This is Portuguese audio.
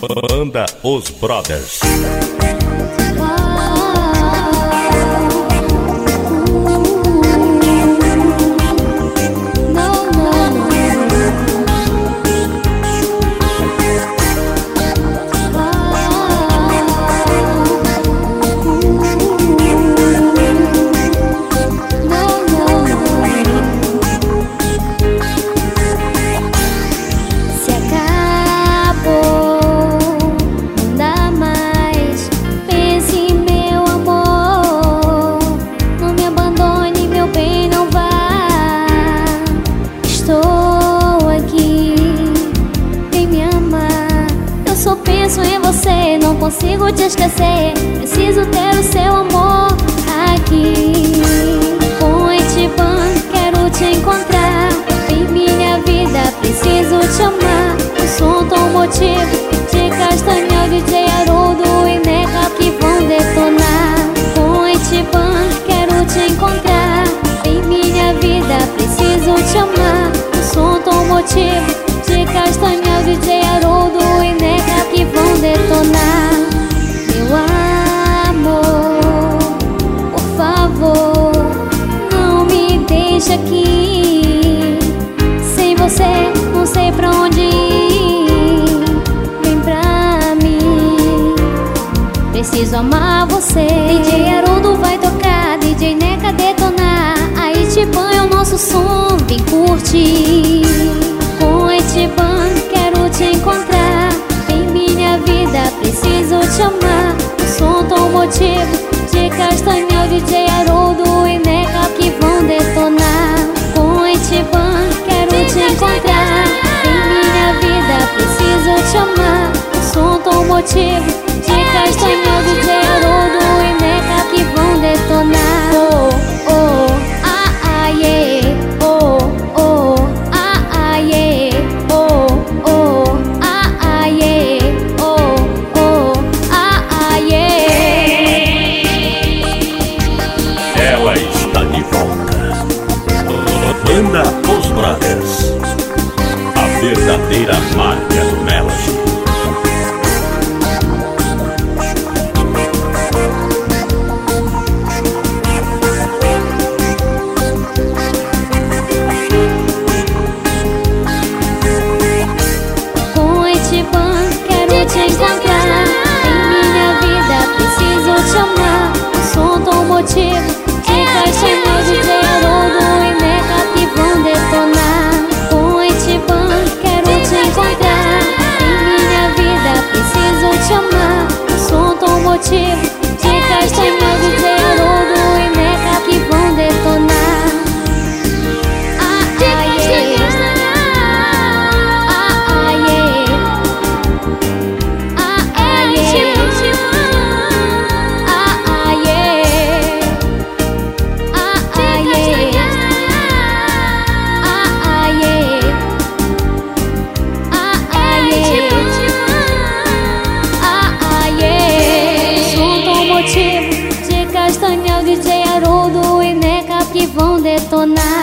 Banda Os Brothers. Penso em você, não consigo te esquecer. Preciso ter o seu amor aqui. Ponte Pan, quero te encontrar. Em minha vida, preciso te amar. O som automotivo de Castanhal, DJ Haroldo e Neca que vão detonar. Ponte Pan, quero te encontrar. Em minha vida, preciso te amar. O som automotivo de favor, não me deixe aqui. Sem você, não sei pra onde ir. Vem pra mim. Preciso amar você. DJ Haroldo vai tocar, DJ Neca detonar. A Itiban é o nosso som, vem curtir. Com Itiban quero te encontrar. Em minha vida preciso te amar. O som automotivo de Castanhal, DJ Brothers. A verdadeira marca とな